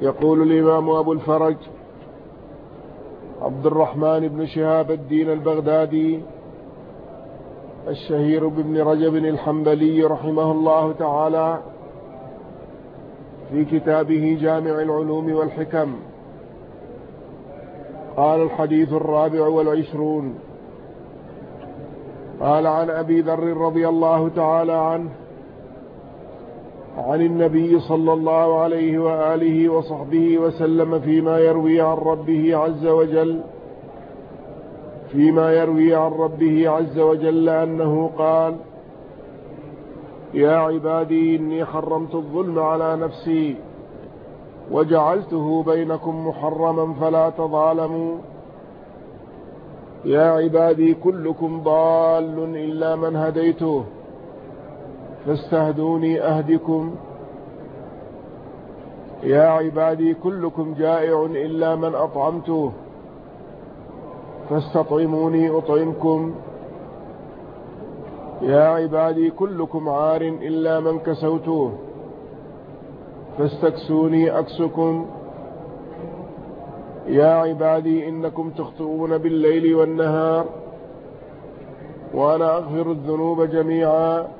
يقول الإمام أبو الفرج عبد الرحمن بن شهاب الدين البغدادي الشهير بابن رجب الحنبلي رحمه الله تعالى في كتابه جامع العلوم والحكم. قال الحديث الرابع والعشرون. قال عن أبي ذر رضي الله تعالى عنه عن النبي صلى الله عليه وآله وصحبه وسلم فيما يروي عن ربه عز وجل فيما يروي عن ربه عز وجل أنه قال يا عبادي إني حرمت الظلم على نفسي وجعلته بينكم محرما فلا تظالموا. يا عبادي كلكم ضال إلا من هديته. فاستهدوني أهدكم. يا عبادي كلكم جائع إلا من أطعمته. فاستطعموني أطعمكم. يا عبادي كلكم عار إلا من كسوته. فاستكسوني أكسكم. يا عبادي إنكم تخطئون بالليل والنهار وأنا أغفر الذنوب جميعا.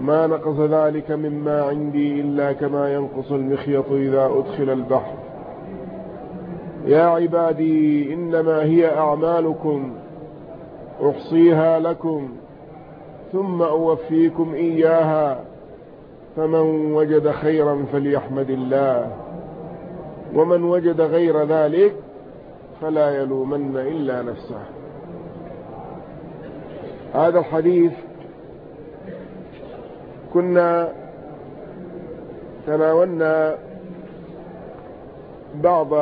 ما نقص ذلك مما عندي إلا كما ينقص المخيط إذا أدخل البحر. يا عبادي إنما هي أعمالكم أحصيها لكم ثم أوفيكم إياها فمن وجد خيرا فليحمد الله ومن وجد غير ذلك فلا يلومن إلا نفسه. هذا الحديث كنا تناولنا بعض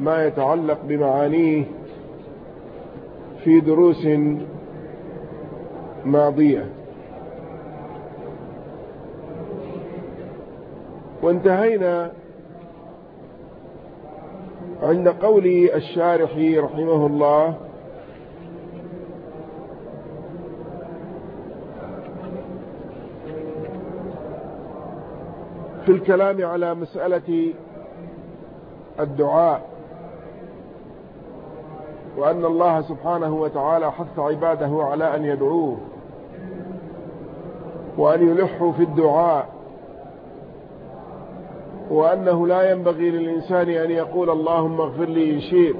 ما يتعلق بمعانيه في دروس ماضية. وانتهينا عند قول الشارح رحمه الله في الكلام على مسألة الدعاء وأن الله سبحانه وتعالى حث عباده على أن يدعوه وأن يلحوا في الدعاء وأنه لا ينبغي للإنسان أن يقول اللهم اغفر لي إن شئت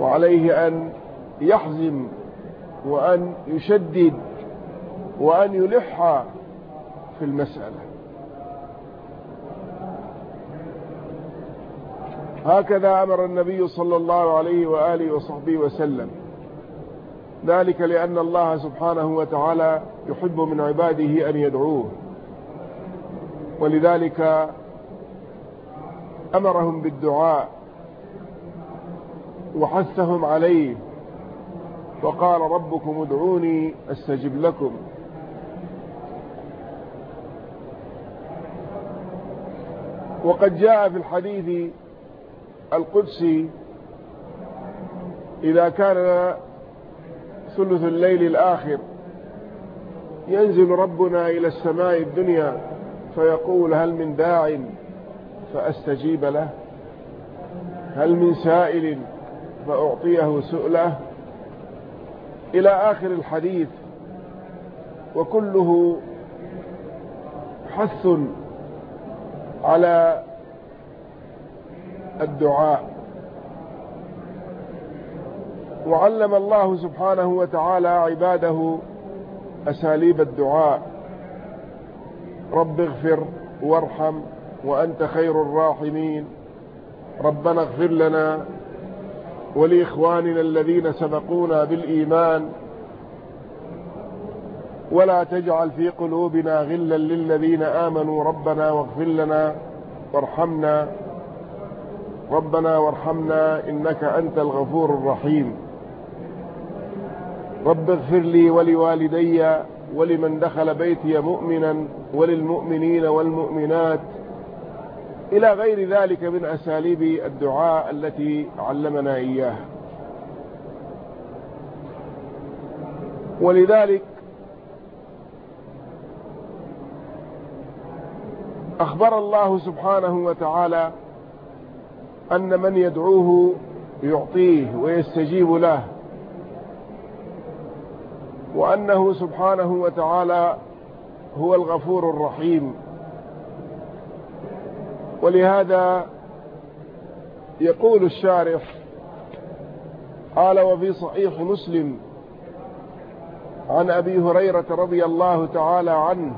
وعليه أن يحزم وأن يشدد وأن يلح في المسألة. هكذا أمر النبي صلى الله عليه وآله وصحبه وسلم. ذلك لأن الله سبحانه وتعالى يحب من عباده أن يدعوه. ولذلك أمرهم بالدعاء وحثهم عليه وقال ربكم ادعوني أستجب لكم. وقد جاء في الحديث القدسي إذا كان ثلث الليل الآخر ينزل ربنا إلى السماء الدنيا فيقول هل من داع فأستجيب له؟ هل من سائل فأعطيه سؤله؟ إلى آخر الحديث وكله حث على الدعاء. وعلم الله سبحانه وتعالى عباده أساليب الدعاء. رب اغفر وارحم وأنت خير الراحمين. ربنا اغفر لنا ولإخواننا الذين سبقونا بالإيمان. ولا تجعل في قلوبنا غلا للذين آمنوا. ربنا واغفر لنا وارحمنا. ربنا وارحمنا إنك أنت الغفور الرحيم. رب اغفر لي ولوالدي ولمن دخل بيتي مؤمنا وللمؤمنين والمؤمنات. إلى غير ذلك من أساليب الدعاء التي علمنا إياها ولذلك أخبر الله سبحانه وتعالى أن من يدعوه يعطيه ويستجيب له. وأنه سبحانه وتعالى هو الغفور الرحيم. ولهذا يقول الشارح قال وفي صحيح مسلم عن أبي هريرة رضي الله تعالى عنه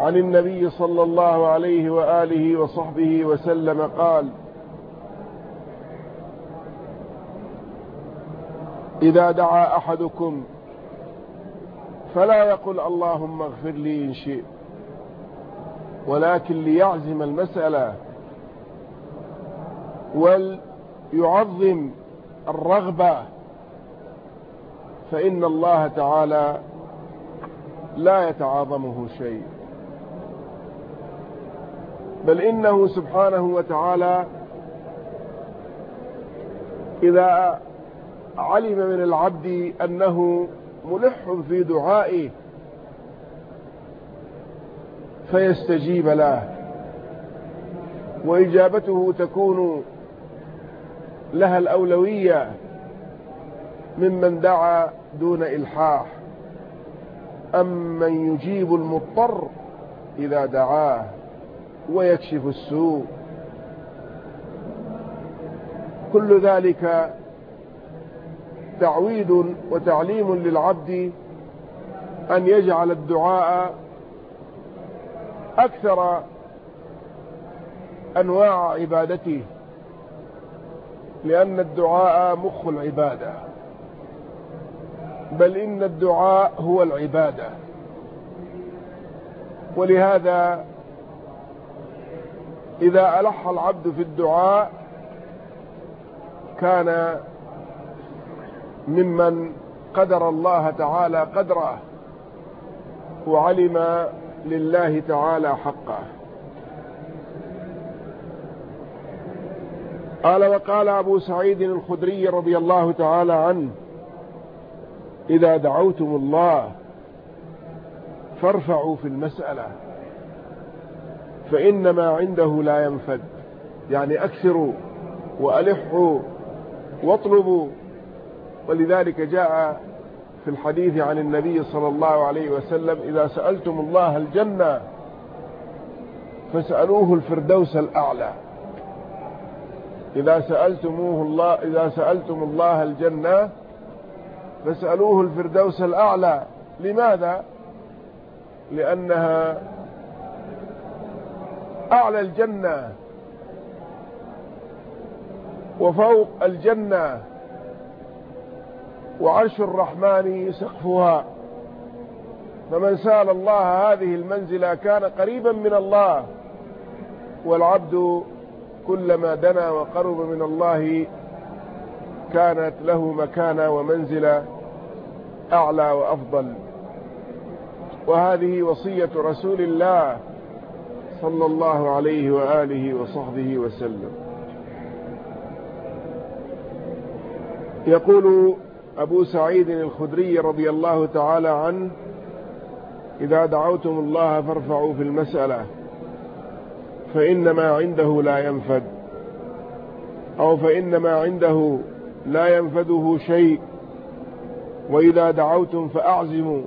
عن النبي صلى الله عليه وآله وصحبه وسلم قال إذا دعا أحدكم فلا يقل اللهم اغفر لي إن شئت ولكن ليعزم المسألة وليعظم الرغبة فإن الله تعالى لا يتعاظمه شيء. بل إنه سبحانه وتعالى إذا علم من العبد أنه ملح في دعائه فيستجيب له. وإجابته تكون لها الأولوية ممن دعا دون إلحاح. أمن يجيب المضطر إذا دعاه. ويكشف السوء. كل ذلك تعويد وتعليم للعبد أن يجعل الدعاء أكثر أنواع عبادته لأن الدعاء مخ العبادة. بل إن الدعاء هو العبادة. ولهذا إذا ألح العبد في الدعاء كان ممن قدر الله تعالى قدره وعلم لله تعالى حقه. قال وقال أبو سعيد الخدري رضي الله تعالى عنه إذا دعوتم الله فارفعوا في المسألة. فإن ما عنده لا ينفد. يعني أكثروا وألحوا واطلبوا. ولذلك جاء في الحديث عن النبي صلى الله عليه وسلم إذا سألتم الله الجنة فاسألوه الفردوس الأعلى. إذا سألتموه الله إذا سألتم الله الجنة فاسألوه الفردوس الأعلى. لماذا؟ لأنها أعلى الجنة وفوق الجنة وعرش الرحمن سقفها. فمن سأل الله هذه المنزلة كان قريبا من الله والعبد كلما دنا وقرب من الله كانت له مكانة ومنزلة أعلى وأفضل. وهذه وصية رسول الله صلى الله عليه وآله وصحبه وسلم. يقول أبو سعيد الخدري رضي الله تعالى عنه إذا دعوتم الله فارفعوا في المسألة فإن ما عنده لا ينفد أو فإن ما عنده لا ينفده شيء وإذا دعوتم فأعزموا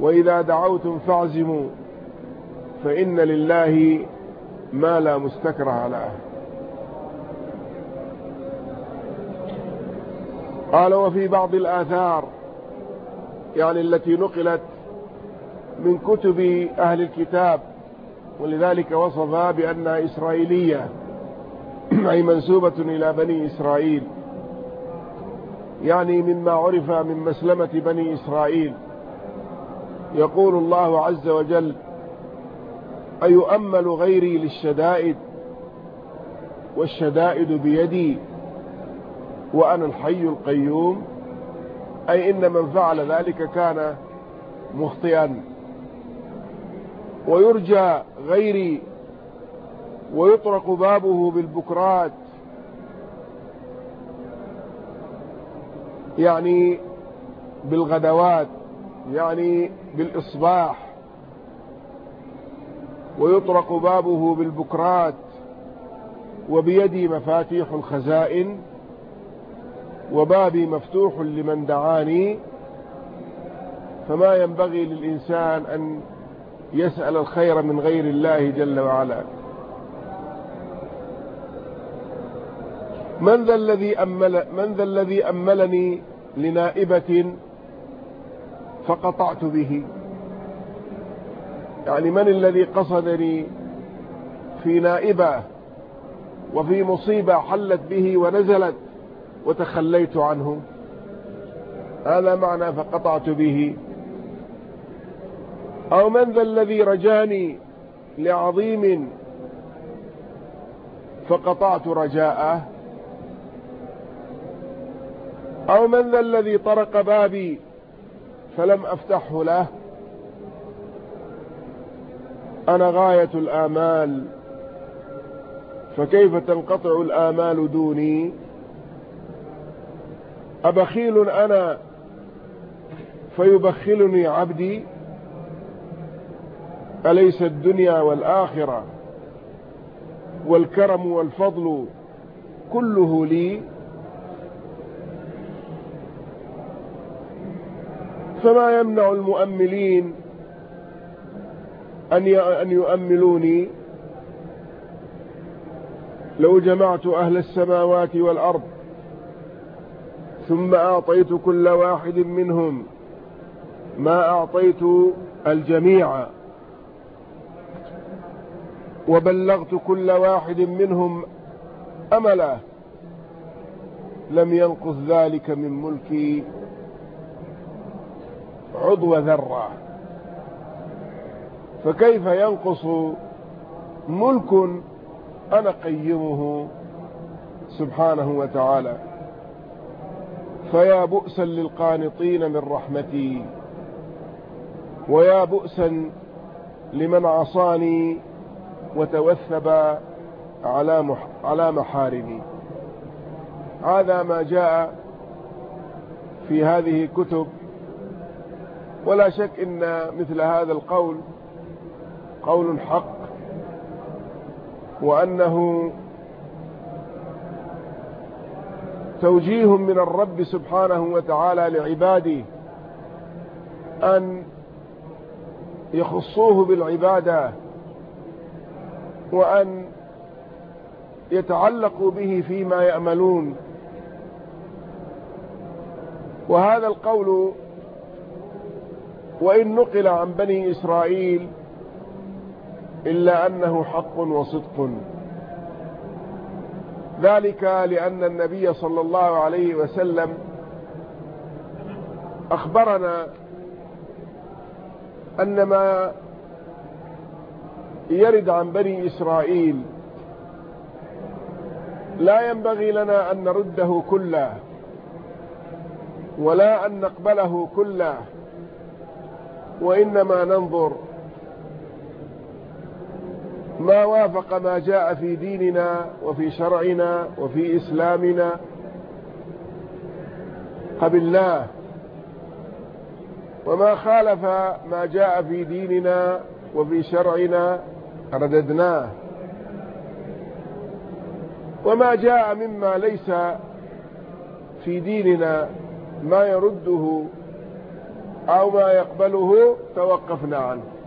وإذا دعوتم فاعزموا. فإن لله ما لا مستكره له قال وفي بعض الآثار يعني التي نقلت من كتب أهل الكتاب ولذلك وصفها بأنها إسرائيلية أي منسوبة إلى بني إسرائيل. يعني مما عرف من مسلمة بني إسرائيل. يقول الله عز وجل أيؤمل غيري للشدائد والشدائد بيدي وأنا الحي القيوم؟ أي إن من فعل ذلك كان مخطئا. ويرجى غيري ويطرق بابه بالبكرات. يعني بالغدوات يعني بالإصباح. ويطرق بابه بالبكرات وبيدي مفاتيح الخزائن وبابي مفتوح لمن دعاني فما ينبغي للإنسان أن يسأل الخير من غير الله جل وعلا. من ذا الذي أمل من ذا الذي أملني لنائبة فقطعت به. يعني من الذي قصدني في نائبة وفي مصيبة حلت به ونزلت وتخليت عنه؟ هذا معنى فقطعت به. أو من ذا الذي رجاني لعظيم فقطعت رجاءه؟ أو من ذا الذي طرق بابي فلم أفتحه له؟ أنا غاية الآمال فكيف تنقطع الآمال دوني؟ أبخيل أنا فيبخلني عبدي؟ أليس الدنيا والآخرة والكرم والفضل كله لي؟ فما يمنع المؤملين أن أن يؤملوني. لو جمعت أهل السماوات والأرض ثم أعطيت كل واحد منهم ما أعطيت الجميع وبلغت كل واحد منهم أمله لم ينقص ذلك من ملكي عضو ذرة. فكيف ينقص ملك أنا قيمه سبحانه وتعالى؟ فيا بؤسا للقانطين من رحمتي ويا بؤسا لمن عصاني وتوثب على على محارمي هذا ما جاء في هذه كتب ولا شك إن مثل هذا القول قول حق وأنه توجيه من الرب سبحانه وتعالى لعباده أن يخصوه بالعبادة وأن يتعلقوا به فيما يأملون. وهذا القول وإن نقل عن بني إسرائيل إلا أنه حق وصدق. ذلك لأن النبي صلى الله عليه وسلم أخبرنا أن ما يرد عن بني إسرائيل لا ينبغي لنا أن نرده كله ولا أن نقبله كله وإنما ننظر ما وافق ما جاء في ديننا وفي شرعنا وفي إسلامنا. قبلناه وما خالف ما جاء في ديننا وفي شرعنا رددناه. وما جاء مما ليس في ديننا ما يرده أو ما يقبله توقفنا عنه.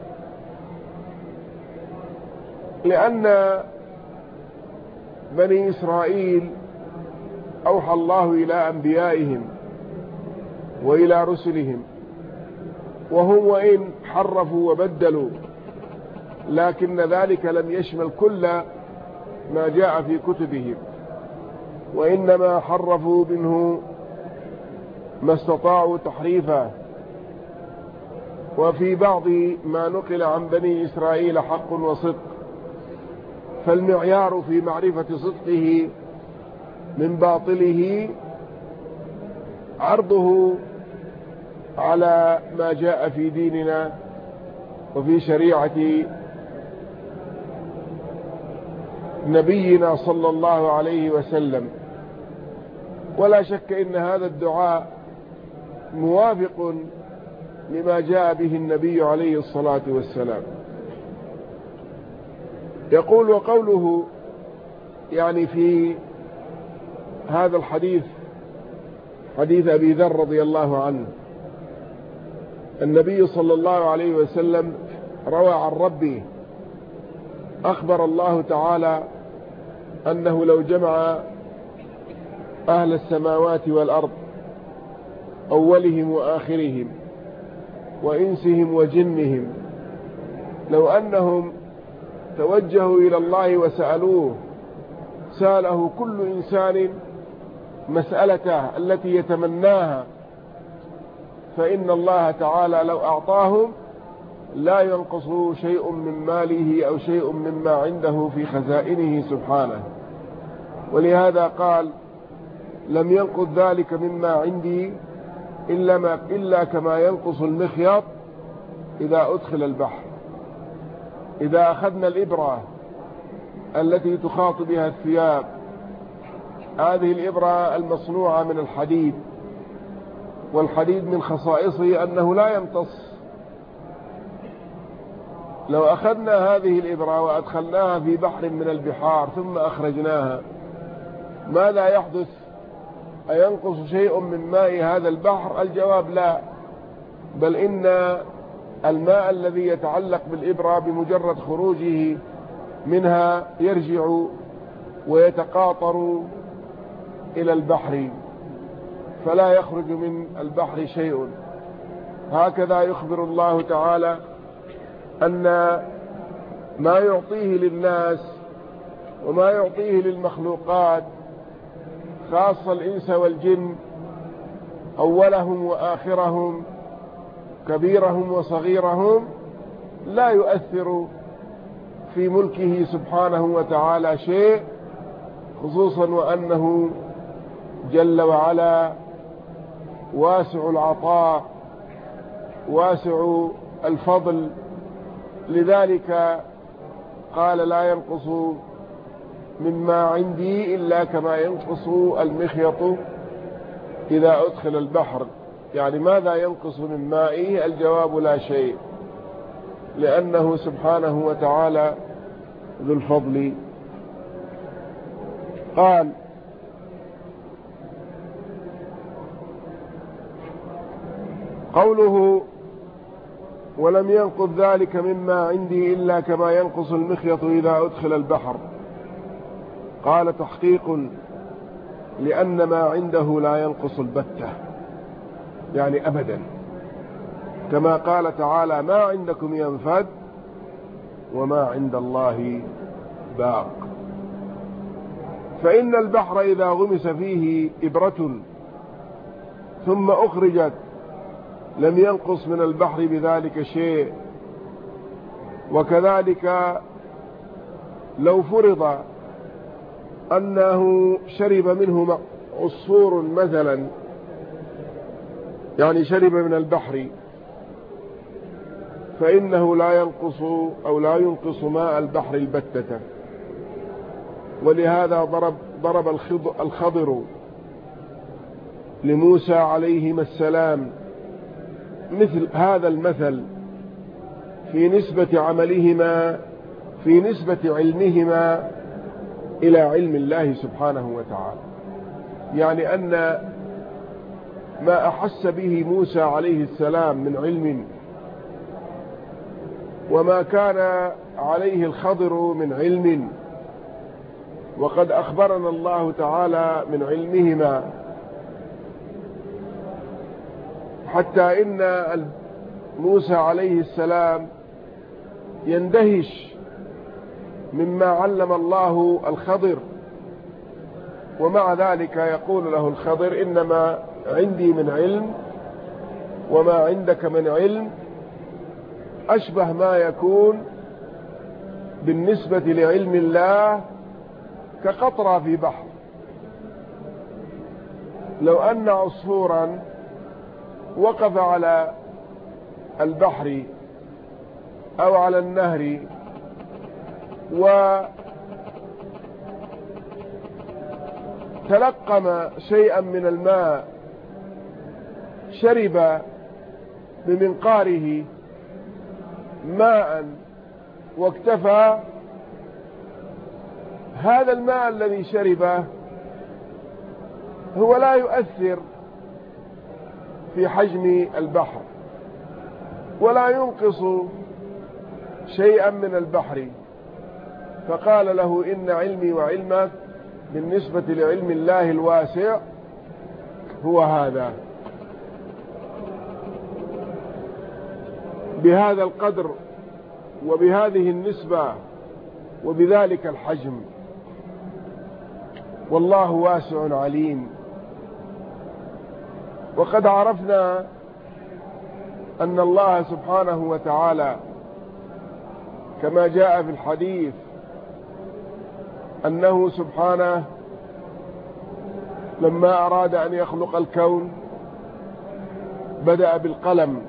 لأن بني إسرائيل أوحى الله إلى أنبيائهم وإلى رسلهم وهم وإن حرفوا وبدلوا لكن ذلك لم يشمل كل ما جاء في كتبهم وإنما حرفوا منه ما استطاعوا تحريفا وفي بعض ما نقل عن بني إسرائيل حق وصدق فالمعيار في معرفة صدقه من باطله عرضه على ما جاء في ديننا وفي شريعة نبينا صلى الله عليه وسلم. ولا شك إن هذا الدعاء موافق لما جاء به النبي عليه الصلاة والسلام. يقول وقوله يعني في هذا الحديث حديث أبي ذر رضي الله عنه النبي صلى الله عليه وسلم روى عن ربه أخبر الله تعالى أنه لو جمع أهل السماوات والأرض أولهم وآخرهم وإنسهم وجنهم لو أنهم توجهوا إلى الله وسألوه سأله كل إنسان مسألته التي يتمناها فإن الله تعالى لو أعطاهم لا ينقص شيء من ماله أو شيء مما عنده في خزائنه سبحانه. ولهذا قال لم ينقص ذلك مما عندي إلا, ما إلا كما ينقص المخيط إذا أدخل البحر. إذا أخذنا الإبرة التي تخاط بها الثياب هذه الإبرة المصنوعة من الحديد والحديد من خصائصه أنه لا يمتص. لو أخذنا هذه الإبرة وأدخلناها في بحر من البحار ثم أخرجناها ماذا يحدث؟ أينقص شيء من ماء هذا البحر؟ الجواب لا بل إن الماء الذي يتعلق بالإبرة بمجرد خروجه منها يرجع ويتقاطر إلى البحر فلا يخرج من البحر شيء. هكذا يخبر الله تعالى أن ما يعطيه للناس وما يعطيه للمخلوقات خاصة الإنس والجن أولهم وآخرهم كبيرهم وصغيرهم لا يؤثر في ملكه سبحانه وتعالى شيء خصوصا وأنه جل وعلا واسع العطاء واسع الفضل. لذلك قال لا ينقص مما عندي إلا كما ينقص المخيط إذا أدخل البحر. يعني ماذا ينقص من مائه؟ الجواب لا شيء لأنه سبحانه وتعالى ذو الفضل. قال قوله ولم ينقض ذلك مما عندي إلا كما ينقص المخيط إذا أدخل البحر قال تحقيق لأن ما عنده لا ينقص البتة. يعني أبدا. كما قال تعالى ما عندكم ينفد وما عند الله باق. فإن البحر إذا غمس فيه إبرة ثم أخرجت لم ينقص من البحر بذلك شيء وكذلك لو فرض أنه شرب منه عصفور مثلا يعني شرب من البحر فإنه لا ينقص أو لا ينقص ماء البحر البتة. ولهذا ضرب ضرب الخضر لموسى عليهما السلام مثل هذا المثل في نسبة عملهما في نسبة علمهما إلى علم الله سبحانه وتعالى. يعني أن ما أحس به موسى عليه السلام من علم وما كان عليه الخضر من علم. وقد أخبرنا الله تعالى من علمهما. حتى إن موسى عليه السلام يندهش مما علم الله الخضر. ومع ذلك يقول له الخضر إنما عندي من علم وما عندك من علم أشبه ما يكون بالنسبة لعلم الله كقطرة في بحر. لو أن عصفورا وقف على البحر أو على النهر وتلقم شيئا من الماء شرب بمنقاره ماء واكتفى هذا الماء الذي شربه هو لا يؤثر في حجم البحر ولا ينقص شيئا من البحر. فقال له إن علمي وعلمك بالنسبة لعلم الله الواسع هو هذا. بهذا القدر وبهذه النسبة وبذلك الحجم. والله واسع عليم. وقد عرفنا أن الله سبحانه وتعالى كما جاء في الحديث أنه سبحانه لما أراد أن يخلق الكون بدأ بالقلم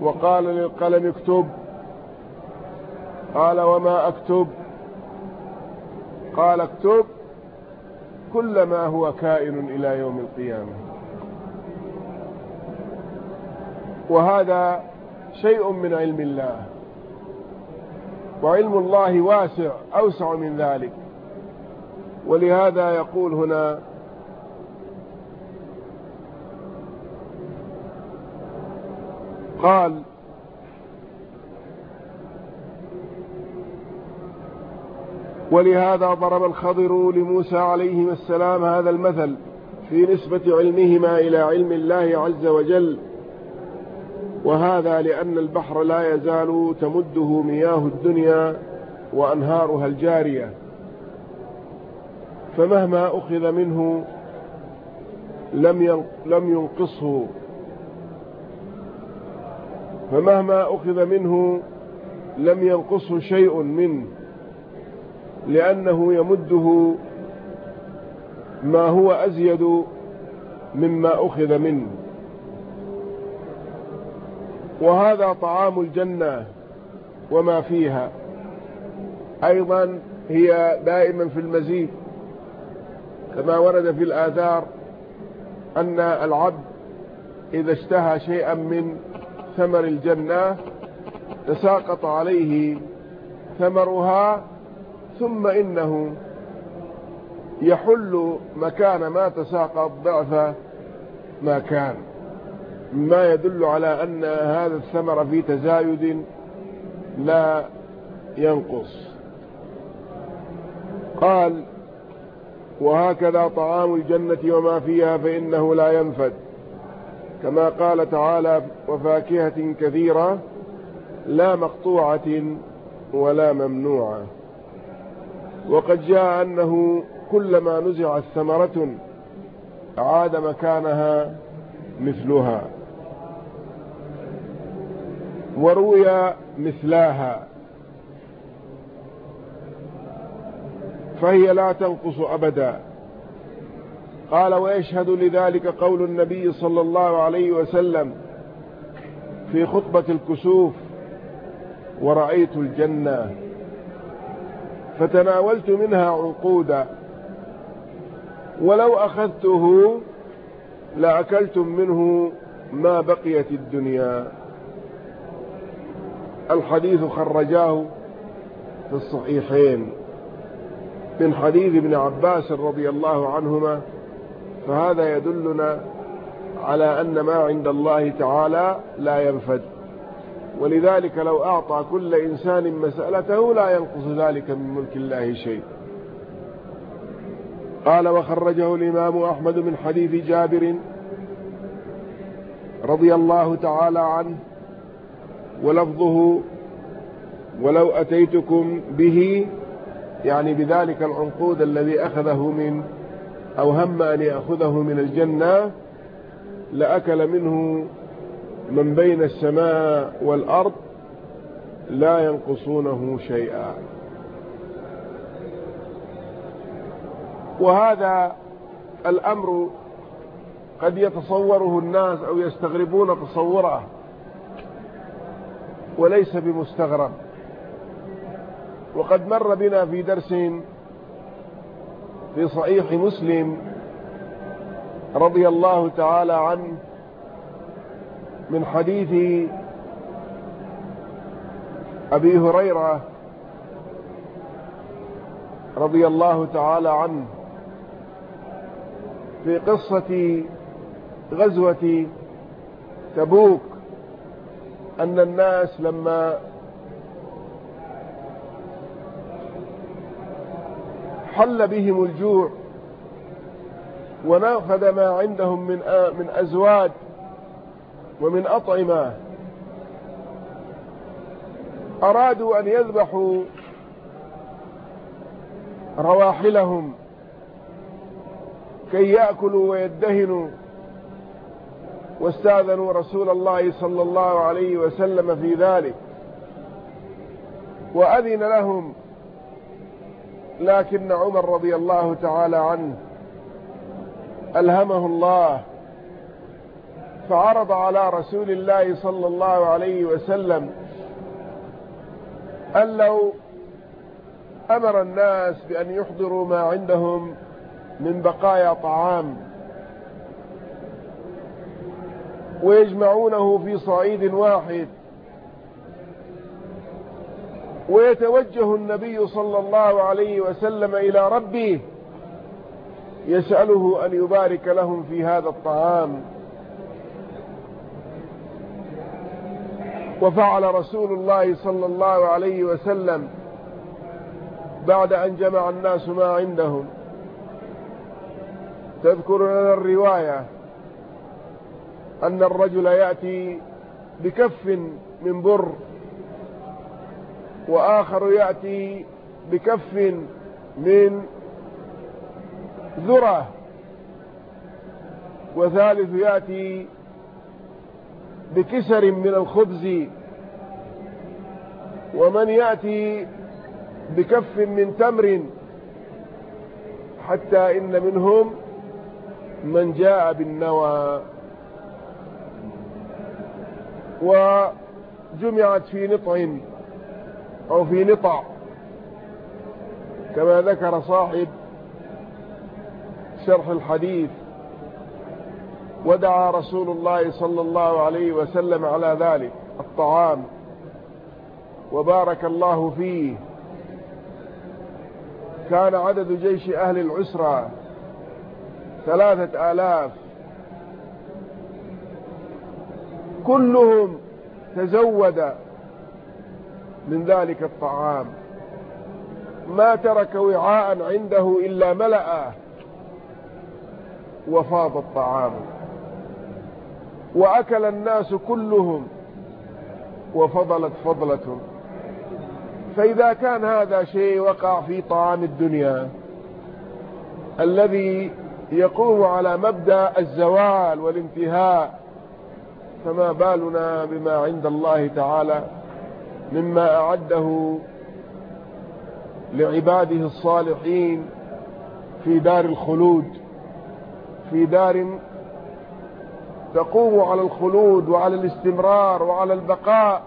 وقال للقلم اكتب قال وما أكتب قال اكتب كل ما هو كائن إلى يوم القيامة وهذا شيء من علم الله وعلم الله واسع أوسع من ذلك. ولهذا يقول هنا قال ولهذا ضرب الخضر لموسى عليه السلام هذا المثل في نسبة علمهما إلى علم الله عز وجل. وهذا لأن البحر لا يزال تمده مياه الدنيا وأنهارها الجارية. فمهما أخذ منه لم ينقصه. فمهما أخذ منه لم ينقصه شيء منه لأنه يمده ما هو أزيد مما أخذ منه. وهذا طعام الجنة وما فيها. أيضا هي دائما في المزيد كما ورد في الآثار أن العبد إذا اشتهى شيئا من ثمر الجنة تساقط عليه ثمرها ثم إنه يحل مكان ما تساقط ضعف ما كان. ما يدل على أن هذا الثمر في تزايد لا ينقص. قال وهكذا طعام الجنة وما فيها فإنه لا ينفد. كما قال تعالى وفاكهة كثيرة لا مقطوعة ولا ممنوعة. وقد جاء أنه كلما نزعت ثمرة عاد مكانها مثلها. وروي مثلاها. فهي لا تنقص أبدا. قال ويشهد لذلك قول النبي صلى الله عليه وسلم في خطبة الكسوف ورأيت الجنة. فتناولت منها عنقودا ولو أخذته لأكلتم منه ما بقيت الدنيا. الحديث خرجاه في الصحيحين من حديث ابن عباس رضي الله عنهما فهذا يدلنا على أن ما عند الله تعالى لا ينفد. ولذلك لو أعطى كل إنسان مسألته لا ينقص ذلك من ملك الله شيء. قال وخرجه الإمام أحمد من حديث جابر رضي الله تعالى عنه ولفظه ولو أتيتكم به يعني بذلك العنقود الذي أخذه من أو هم أن يأخذه من الجنة لأكل منه من بين السماء والأرض لا ينقصونه شيئا. وهذا الأمر قد يتصوره الناس أو يستغربون تصوره. وليس بمستغرب. وقد مر بنا في درس في صحيح مسلم رضي الله تعالى عنه من حديث أبي هريرة رضي الله تعالى عنه في قصة غزوة تبوك. أن الناس لما حل بهم الجوع ونافذ ما عندهم من من أزواج ومن أطعمة أرادوا أن يذبحوا رواحلهم كي يأكلوا ويدهنوا. واستاذنوا رسول الله صلى الله عليه وسلم في ذلك وأذن لهم لكن عمر رضي الله تعالى عنه ألهمه الله فعرض على رسول الله صلى الله عليه وسلم أن لو أمر الناس بأن يحضروا ما عندهم من بقايا طعام ويجمعونه في صعيد واحد. ويتوجه النبي صلى الله عليه وسلم إلى ربه يسأله أن يبارك لهم في هذا الطعام. وفعل رسول الله صلى الله عليه وسلم بعد أن جمع الناس ما عندهم. تذكر لنا الرواية. أن الرجل يأتي بكف من بر وآخر يأتي بكف من ذرة وثالث يأتي بكسر من الخبز ومن يأتي بكف من تمر حتى إن منهم من جاء بالنوى. وجمعت في نطع أو في نطع كما ذكر صاحب شرح الحديث ودعا رسول الله صلى الله عليه وسلم على ذلك الطعام وبارك الله فيه. كان عدد جيش أهل العسرة ثلاثة آلاف. كلهم تزود من ذلك الطعام. ما ترك وعاء عنده إلا ملأه وفاض الطعام. وأكل الناس كلهم وفضلت فضلة. فإذا كان هذا شيء وقع في طعام الدنيا الذي يقوم على مبدأ الزوال والانتهاء فما بالنا بما عند الله تعالى مما أعده لعباده الصالحين في دار الخلود في دار تقوم على الخلود وعلى الاستمرار وعلى البقاء.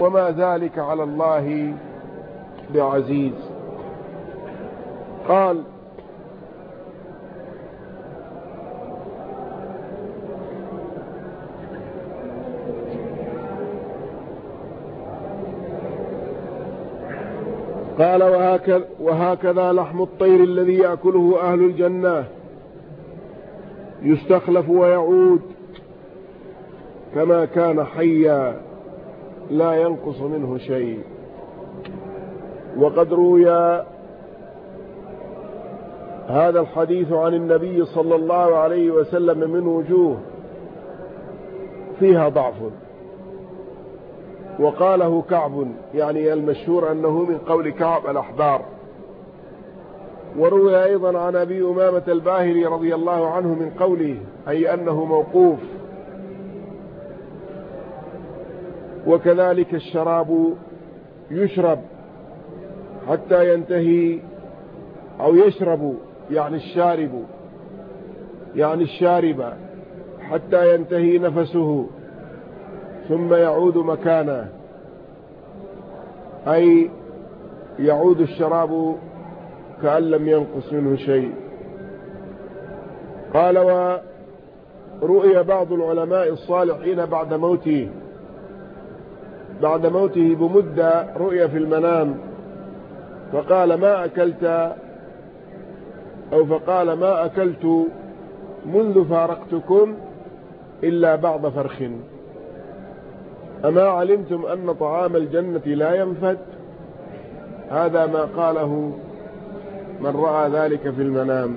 وما ذلك على الله بعزيز. قال قال وهكذا, وهكذا لحم الطير الذي يأكله أهل الجنة يستخلف ويعود كما كان حيا لا ينقص منه شيء. وقد روي هذا الحديث عن النبي صلى الله عليه وسلم من وجوه فيها ضعف. وقاله كعب يعني المشهور أنه من قول كعب الأحبار. وروي أيضا عن أبي أمامة الباهلي رضي الله عنه من قوله أي أنه موقوف. وكذلك الشراب يشرب حتى ينتهي أو يشرب يعني الشارب يعني الشارب حتى ينتهي نفسه. ثم يعود مكانه. أي يعود الشراب كأن لم ينقص منه شيء. قال ورؤي بعض العلماء الصالحين بعد موته. بعد موته بمدة رؤيا في المنام. فقال ما أكلت؟ أو فقال ما أكلت منذ فارقتكم إلا بعض فرخ. أما علمتم أن طعام الجنة لا ينفد؟ هذا ما قاله من رأى ذلك في المنام.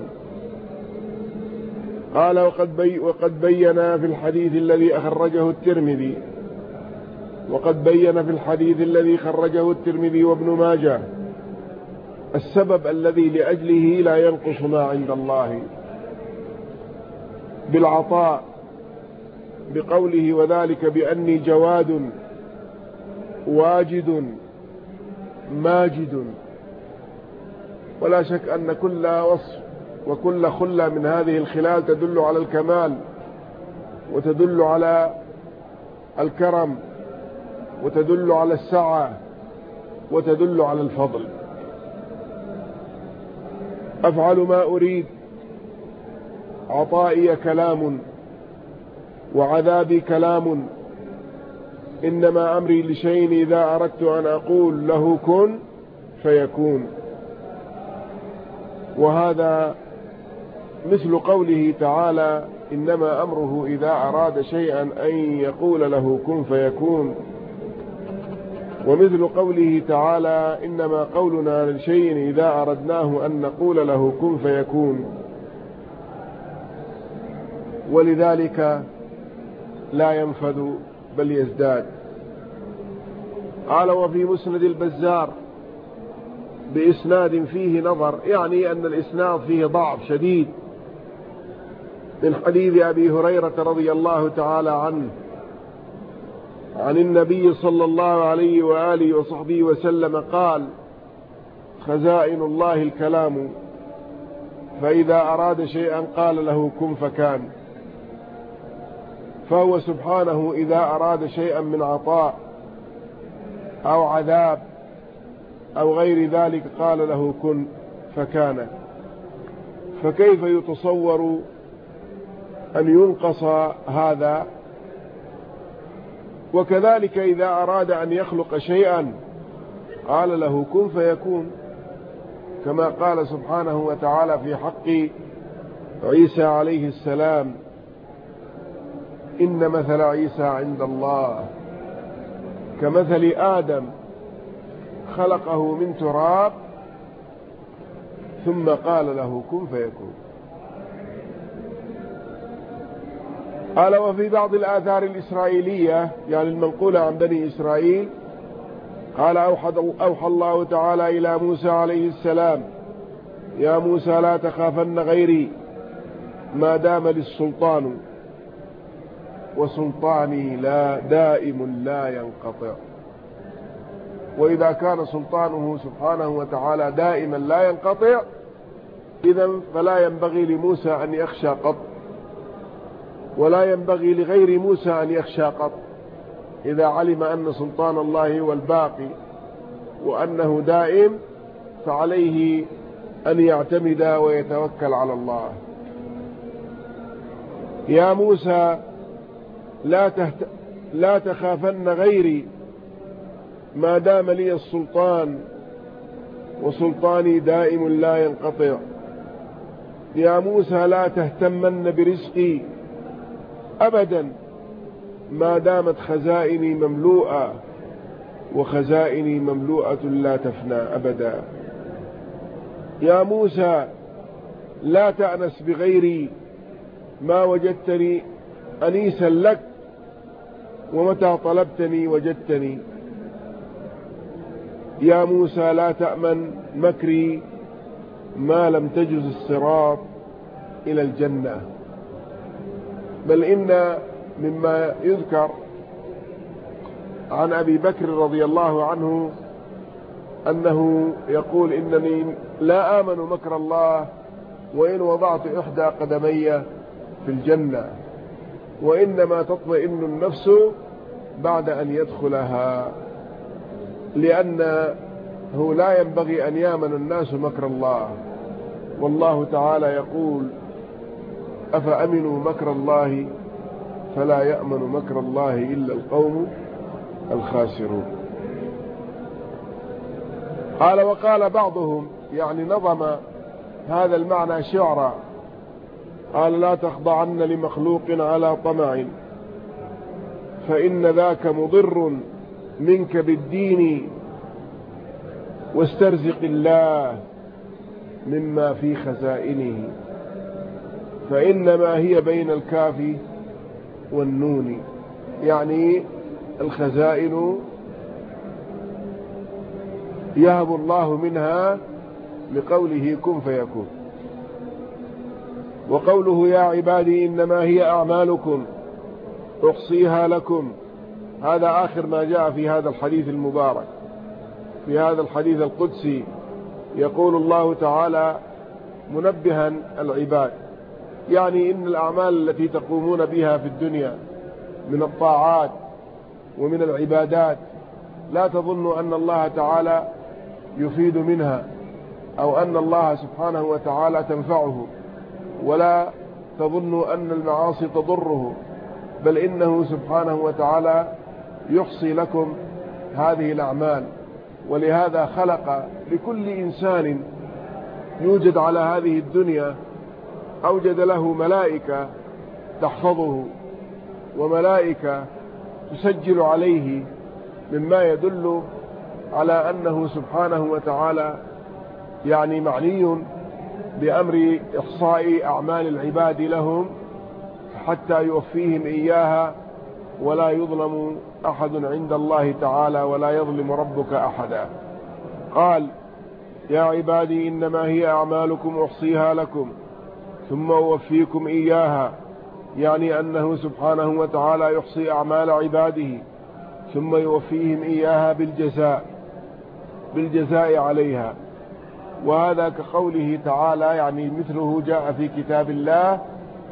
قال وقد, بي وقد بين في الحديث الذي أخرجه الترمذي. وقد بين في الحديث الذي خرجه الترمذي وابن ماجه. السبب الذي لأجله لا ينقص ما عند الله. بالعطاء. بقوله وذلك بأني جواد واجد ماجد. ولا شك أن كل وصف وكل خلة من هذه الخلال تدل على الكمال وتدل على الكرم وتدل على السعة وتدل على الفضل. أفعل ما أريد عطائي كلام. وعذابي كلام. إنما أمري لشيء إذا أردت أن أقول له كن فيكون. وهذا مثل قوله تعالى إنما أمره إذا أراد شيئا أن يقول له كن فيكون. ومثل قوله تعالى إنما قولنا لشيء إذا أردناه أن نقول له كن فيكون. ولذلك لا ينفذ بل يزداد. قال وفي مسند البزار بإسناد فيه نظر يعني أن الإسناد فيه ضعف شديد. من حديث أبي هريرة رضي الله تعالى عنه عن النبي صلى الله عليه وآله وصحبه وسلم قال خزائن الله الكلام فإذا أراد شيئا قال له كن فكان فهو سبحانه إذا أراد شيئا من عطاء أو عذاب أو غير ذلك قال له كن فكان. فكيف يتصور أن ينقص هذا؟ وكذلك إذا أراد أن يخلق شيئا قال له كن فيكون كما قال سبحانه وتعالى في حق عيسى عليه السلام. إن مثل عيسى عند الله. كمثل آدم خلقه من تراب ثم قال له كن فيكون. قال وفي بعض الآثار الإسرائيلية يعني المنقولة عن بني إسرائيل قال أوحى, الله تعالى إلى موسى عليه السلام يا موسى لا تخافن غيري ما دام للسلطان وسلطاني لا دائم لا ينقطع. وإذا كان سلطانه سبحانه وتعالى دائما لا ينقطع إذا فلا ينبغي لموسى أن يخشى قط. ولا ينبغي لغير موسى أن يخشى قط. إذا علم أن سلطان الله هو الباقي وأنه دائم فعليه أن يعتمد ويتوكل على الله. يا موسى لا, تهت... لا تخافن غيري. ما دام لي السلطان وسلطاني دائم لا ينقطع. يا موسى لا تهتمن برزقي أبدا. ما دامت خزائني مملوءة وخزائني مملوءة لا تفنى أبدا. يا موسى لا تأنس بغيري. ما وجدتني أنيسا لك؟ ومتى طلبتني وجدتني؟ يا موسى لا تأمن مكري ما لم تجز الصراط إلى الجنة. بل إن مما يذكر عن أبي بكر رضي الله عنه أنه يقول إنني لا آمن مكر الله وإن وضعت إحدى قدمي في الجنة. وإنما تطمئن النفس بعد أن يدخلها لأنه لا ينبغي أن يامن الناس مكر الله. والله تعالى يقول أفأمنوا مكر الله؟ فلا يأمن مكر الله إلا القوم الخاسرون. قال وقال بعضهم يعني نظم هذا المعنى شعرا قال لا تخضعن لمخلوق على طمع. فإن ذاك مضر منك بالدين واسترزق الله مما في خزائنه. فإنما هي بين الكاف والنون. يعني الخزائن يهب الله منها لقوله كن فيكون. وقوله يا عبادي إنما هي أعمالكم أحصيها لكم. هذا آخر ما جاء في هذا الحديث المبارك. في هذا الحديث القدسي يقول الله تعالى منبها العباد. يعني إن الأعمال التي تقومون بها في الدنيا من الطاعات ومن العبادات لا تظنوا أن الله تعالى يفيد منها أو أن الله سبحانه وتعالى تنفعه. ولا تظنوا أن المعاصي تضره بل إنه سبحانه وتعالى يحصي لكم هذه الأعمال. ولهذا خلق لكل إنسان يوجد على هذه الدنيا أوجد له ملائكة تحفظه وملائكة تسجل عليه مما يدل على أنه سبحانه وتعالى يعني معني بأمر إحصاء أعمال العباد لهم حتى يوفيهم إياها ولا يظلم أحد عند الله تعالى ولا يظلم ربك أحدا. قال يا عبادي إنما هي أعمالكم أحصيها لكم ثم أوفيكم إياها. يعني أنه سبحانه وتعالى يحصي أعمال عباده ثم يوفيهم إياها بالجزاء بالجزاء عليها. وهذا كقوله تعالى يعني مثله جاء في كتاب الله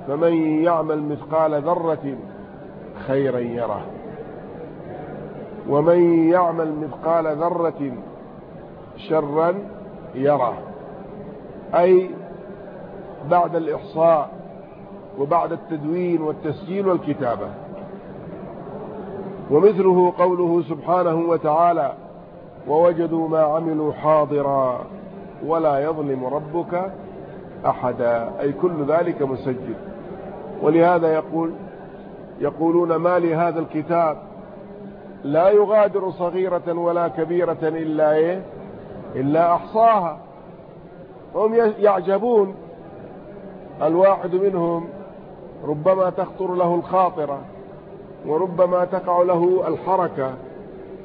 فمن يعمل مثقال ذرة خيرا يره. ومن يعمل مثقال ذرة شرا يره. أي بعد الإحصاء وبعد التدوين والتسجيل والكتابة. ومثله قوله سبحانه وتعالى ووجدوا ما عملوا حاضرا. ولا يظلم ربك أحدا أي كل ذلك مسجل ولهذا يقول يقولون ما لهذا الكتاب؟ لا يغادر صغيرة ولا كبيرة إلا إيه؟ إلا أحصاها. هم يعجبون. الواحد منهم ربما تخطر له الخاطرة وربما تقع له الحركة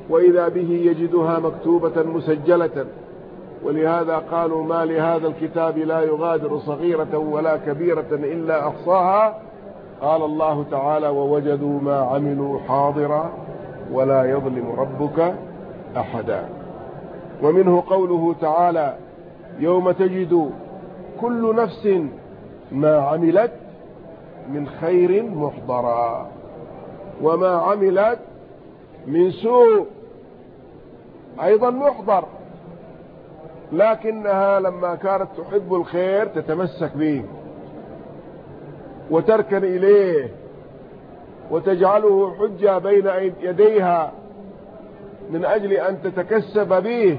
وإذا به يجدها مكتوبة مسجلة. ولهذا قالوا ما لهذا الكتاب لا يغادر صغيرة ولا كبيرة إلا أحصاها قال الله تعالى ووجدوا ما عملوا حاضرا ولا يظلم ربك أحدا. ومنه قوله تعالى يوم تجد كل نفس ما عملت من خير محضرا. وما عملت من سوء أيضا محضر. لكنها لما كانت تحب الخير تتمسك به وتركن إليه وتجعله حجة بين يديها من أجل أن تتكسب به.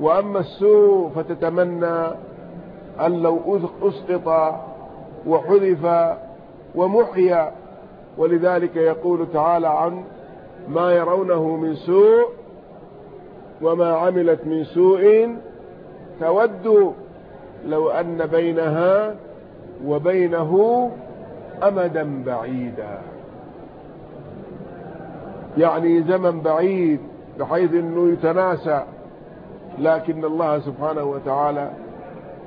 وأما السوء فتتمنى أن لو أسقط وحذف ومحيا ولذلك يقول تعالى عن ما يرونه من سوء وما عملت من سوء تود لو أن بينها وبينه أمدا بعيدا. يعني زمن بعيد بحيث أنه يتناسى لكن الله سبحانه وتعالى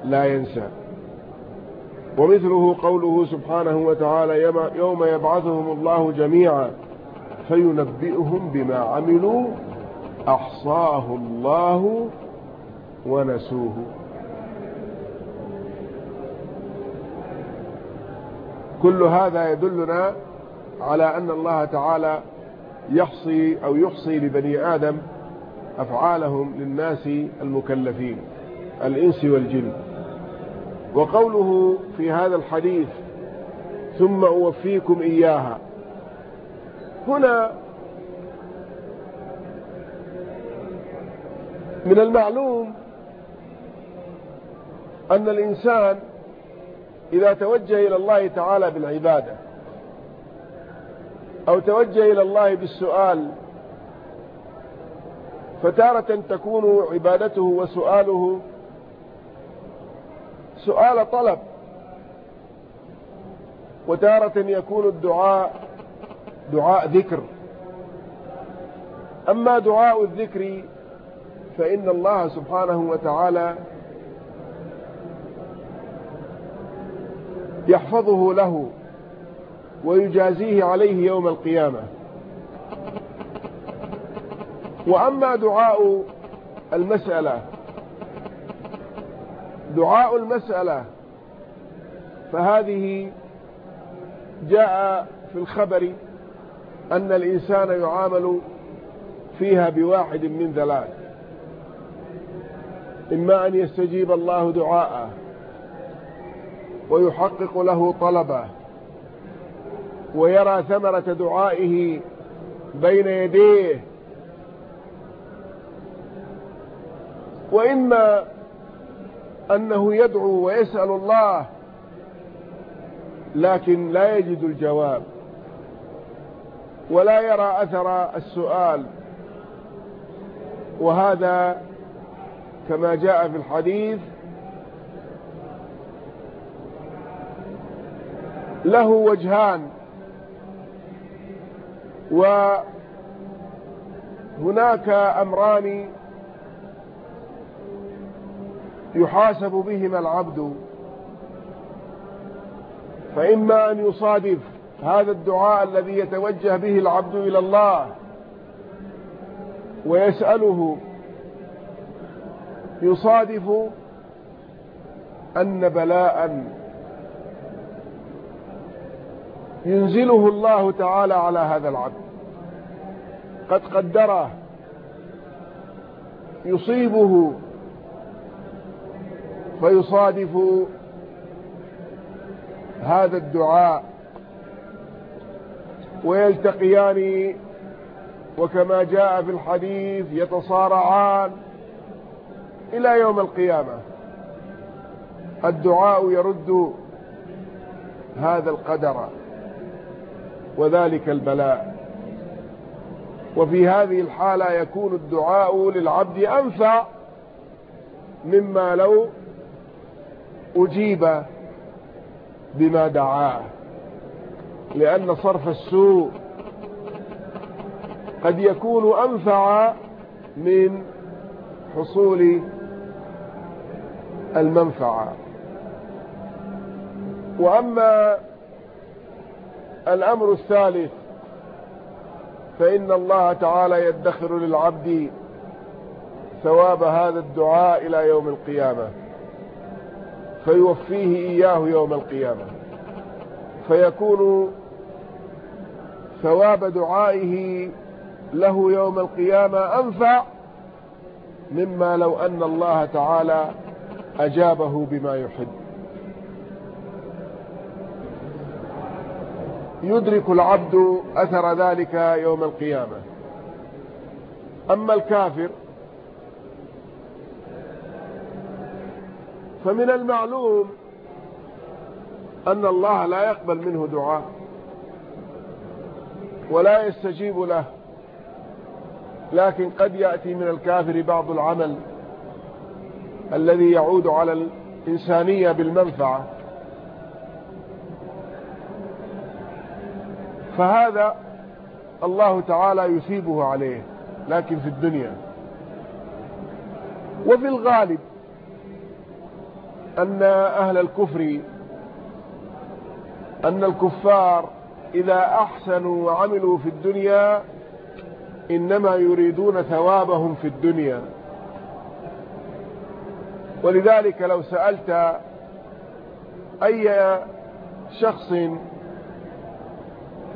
لا ينسى. ومثله قوله سبحانه وتعالى يوم يبعثهم الله جميعا فينبئهم بما عملوا أحصاه الله ونسوه. كل هذا يدلنا على أن الله تعالى يحصي أو يحصي لبني آدم أفعالهم للناس المكلفين الإنس والجن. وقوله في هذا الحديث ثم أوفيكم إياها. هنا من المعلوم أن الإنسان إذا توجه إلى الله تعالى بالعبادة أو توجه إلى الله بالسؤال فتارة تكون عبادته وسؤاله سؤال طلب وتارة يكون الدعاء دعاء ذكر. أما دعاء الذكر فإن الله سبحانه وتعالى يحفظه له ويجازيه عليه يوم القيامة. وأما دعاء المسألة دعاء المسألة فهذه جاء في الخبر أن الإنسان يعامل فيها بواحد من ثلاث إما أن يستجيب الله دعاءه ويحقق له طلبه ويرى ثمرة دعائه بين يديه. وإما أنه يدعو ويسأل الله لكن لا يجد الجواب ولا يرى أثر السؤال. وهذا كما جاء في الحديث له وجهان وهناك أمران يحاسب بهما العبد فإما أن يصادف هذا الدعاء الذي يتوجه به العبد إلى الله ويسأله يصادف أن بلاء ينزله الله تعالى على هذا العبد. قد قدره يصيبه فيصادف هذا الدعاء ويلتقيان وكما جاء في الحديث يتصارعان إلى يوم القيامة. الدعاء يرد هذا القدر وذلك البلاء. وفي هذه الحالة يكون الدعاء للعبد أنفع مما لو أجيب بما دعاه. لأن صرف السوء قد يكون أنفع من حصول المنفعة. وأما الأمر الثالث فإن الله تعالى يدخر للعبد ثواب هذا الدعاء إلى يوم القيامة فيوفيه إياه يوم القيامة. فيكون ثواب دعائه له يوم القيامة أنفع مما لو أن الله تعالى أجابه بما يحب. يدرك العبد أثر ذلك يوم القيامة. أما الكافر فمن المعلوم أن الله لا يقبل منه دعاء ولا يستجيب له. لكن قد يأتي من الكافر بعض العمل الذي يعود على الإنسانية بالمنفعة. فهذا الله تعالى يثيبه عليه لكن في الدنيا. وفي الغالب أن أهل الكفر أن الكفار إذا أحسنوا وعملوا في الدنيا إنما يريدون ثوابهم في الدنيا. ولذلك لو سألت أي شخص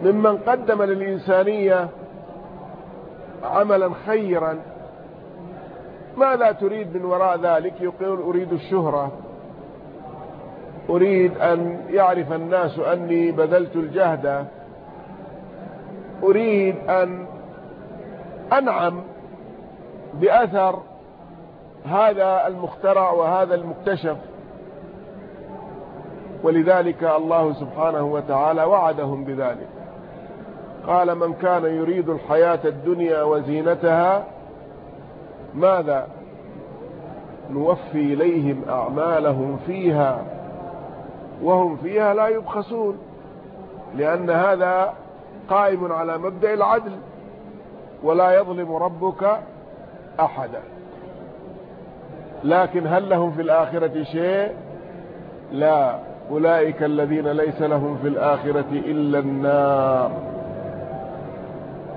ممن قدم للإنسانية عملا خيرا ماذا تريد من وراء ذلك؟ يقول أريد الشهرة. أريد أن يعرف الناس أني بذلت الجهد. أريد أن أنعم بأثر هذا المخترع وهذا المكتشف. ولذلك الله سبحانه وتعالى وعدهم بذلك. قال من كان يريد الحياة الدنيا وزينتها ماذا نوفي إليهم أعمالهم فيها؟ وهم فيها لا يبخسون لأن هذا قائم على مبدأ العدل ولا يظلم ربك أحدا. لكن هل لهم في الآخرة شيء؟ لا. أولئك الذين ليس لهم في الآخرة إلا النار.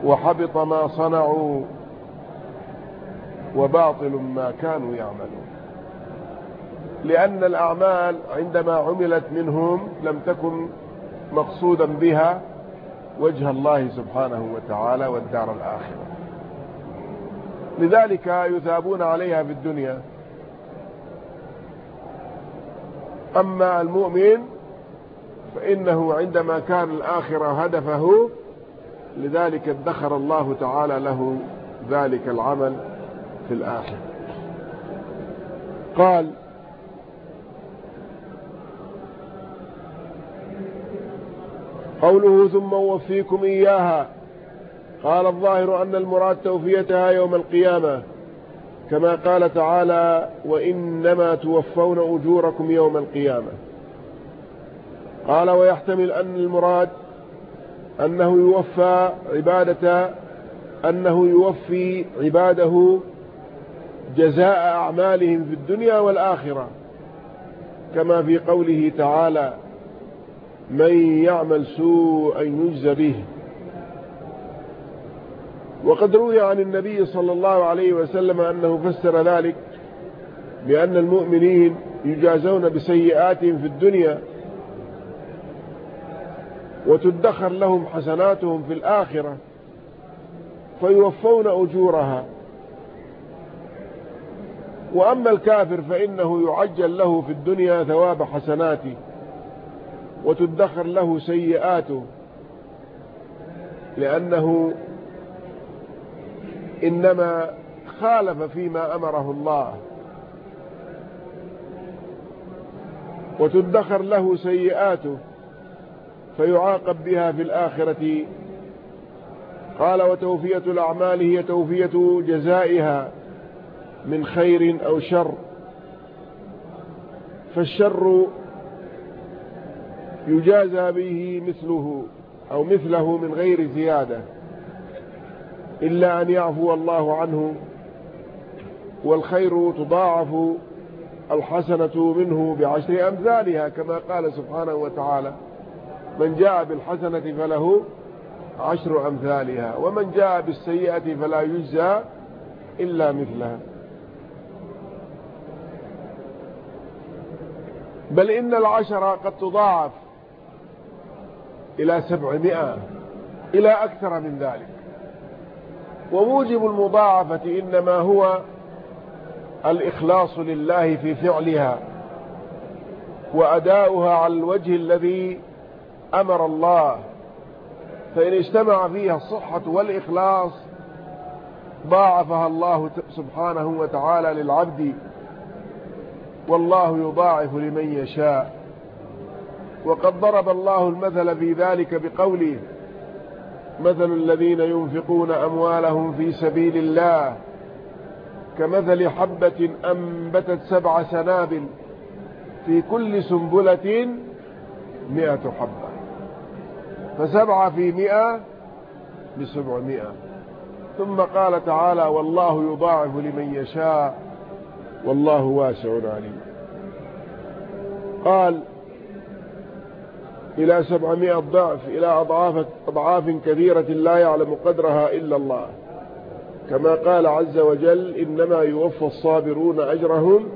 وحبط ما صنعوا وباطل ما كانوا يعملون. لأن الأعمال عندما عملت منهم لم تكن مقصودا بها وجه الله سبحانه وتعالى والدار الآخرة. لذلك يثابون عليها في الدنيا أما المؤمن فإنه عندما كان الآخرة هدفه لذلك ادخر الله تعالى له ذلك العمل في الآخرة. قال قوله ثم وفيكم إياها. قال الظاهر أن المراد توفيتها يوم القيامة. كما قال تعالى وإنما توفون أجوركم يوم القيامة. قال ويحتمل أن المراد أنه يوفى عبادة أنه يوفي عباده جزاء أعمالهم في الدنيا والآخرة. كما في قوله تعالى من يعمل سوءا يجزى به. وقد روي عن النبي صلى الله عليه وسلم أنه فسر ذلك بأن المؤمنين يجازون بسيئاتهم في الدنيا وتدخر لهم حسناتهم في الآخرة فيوفون أجورها. وأما الكافر فإنه يعجل له في الدنيا ثواب حسناته وتدخر له سيئاته لأنه إنما خالف فيما أمره الله. وتدخر له سيئاته فيعاقب بها في الآخرة. قال وتوفية الأعمال هي توفية جزائها من خير أو شر. فالشر يجازى به مثله أو مثله من غير زيادة. إلا أن يعفو الله عنه والخير تضاعف الحسنة منه بعشر أمثالها كما قال سبحانه وتعالى من جاء بالحسنة فله عشر أمثالها ومن جاء بالسيئة فلا يجزى إلا مثلها. بل إن العشرة قد تضاعف إلى سبعمائة إلى أكثر من ذلك. وموجب المضاعفة إنما هو الإخلاص لله في فعلها وأداؤها على الوجه الذي أمر الله. فإن اجتمع فيها الصحة والإخلاص ضاعفها الله سبحانه وتعالى للعبد والله يضاعف لمن يشاء. وقد ضرب الله المثل في ذلك بقوله مثل الذين ينفقون أموالهم في سبيل الله كمثل حبة أنبتت سبع سنابل في كل سنبلة مئة حبة. فسبعة في مئة بسبعمائة. ثم قال تعالى والله يضاعف لمن يشاء والله واسع عليم. قال إلى سبعمائة ضعف إلى أضعاف, أضعاف كثيرة لا يعلم قدرها إلا الله. كما قال عز وجل إنما يوفى الصابرون أجرهم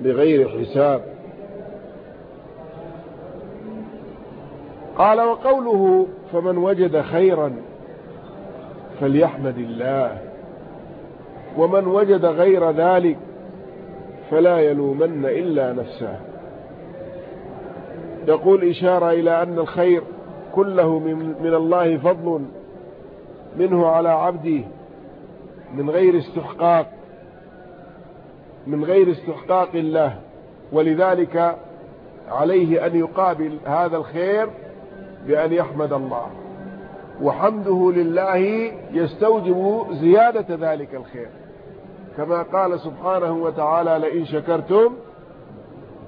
بغير حساب. قال وقوله فمن وجد خيرا فليحمد الله ومن وجد غير ذلك فلا يلومن إلا نفسه. يقول إشارة إلى أن الخير كله من الله فضل منه على عبده من غير استحقاق من غير استحقاق الله. ولذلك عليه أن يقابل هذا الخير بأن يحمد الله. وحمده لله يستوجب زيادة ذلك الخير. كما قال سبحانه وتعالى لئن شكرتم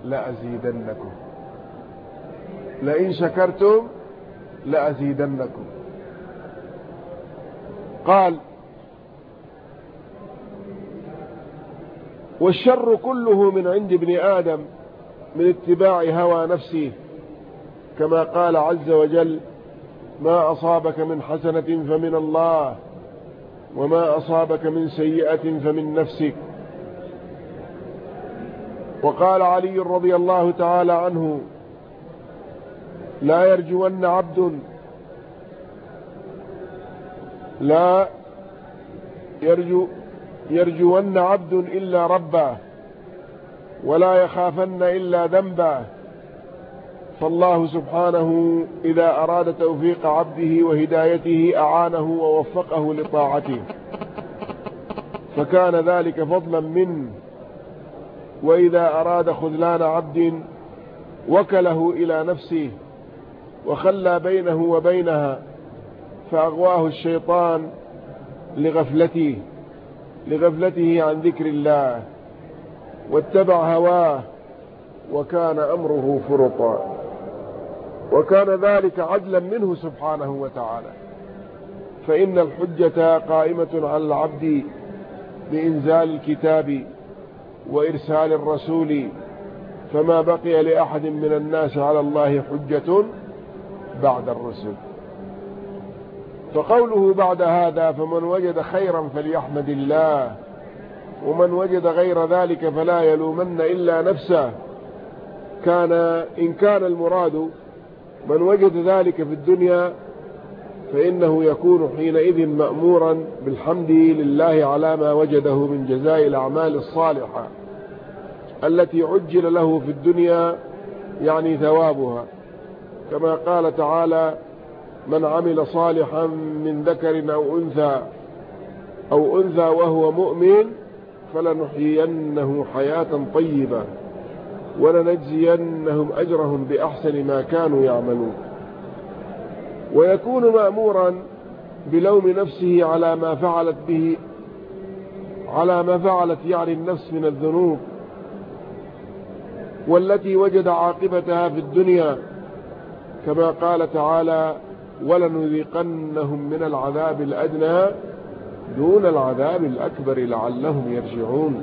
لأزيدنكم. لئن شكرتم لأزيدنكم. قال والشر كله من عند ابن آدم من اتباع هوى نفسه كما قال عز وجل ما أصابك من حسنة فمن الله وما أصابك من سيئة فمن نفسك. وقال علي رضي الله تعالى عنه لا يرجون عبد. لا يرجو يرجون عبد إلا ربه ولا يخافن إلا ذنبه فالله سبحانه إذا أراد توفيق عبده وهدايته أعانه ووفقه لطاعته. فكان ذلك فضلا منه وإذا أراد خذلان عبد وكله إلى نفسه. وخلى بينه وبينها فأغواه الشيطان لغفلته لغفلته عن ذكر الله واتبع هواه وكان أمره فرطا وكان ذلك عدلا منه سبحانه وتعالى. فإن الحجة قائمة على العبد بإنزال الكتاب وإرسال الرسول فما بقي لأحد من الناس على الله حجة بعد الرسل. فقوله بعد هذا فمن وجد خيرا فليحمد الله ومن وجد غير ذلك فلا يلومن إلا نفسه. كان إن كان المراد من وجد ذلك في الدنيا فإنه يكون حينئذ مأمورا بالحمد لله على ما وجده من جزاء الأعمال الصالحة التي عجل له في الدنيا يعني ثوابها. كما قال تعالى من عمل صالحا من ذكر أو أنثى أو أنثى وهو مؤمن فلنحيينه حياة طيبة ولنجزينهم أجرهم بأحسن ما كانوا يعملون. ويكون مأمورا بلوم نفسه على ما فعلت به على ما فعلت يعني النفس من الذنوب والتي وجد عاقبتها في الدنيا كما قال تعالى ولنذيقنهم من العذاب الأدنى دون العذاب الأكبر لعلهم يرجعون.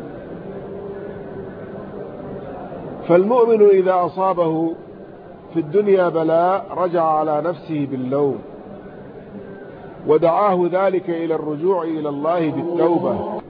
فالمؤمن إذا أصابه في الدنيا بلاء رجع على نفسه باللوم ودعاه ذلك إلى الرجوع إلى الله بالتوبة.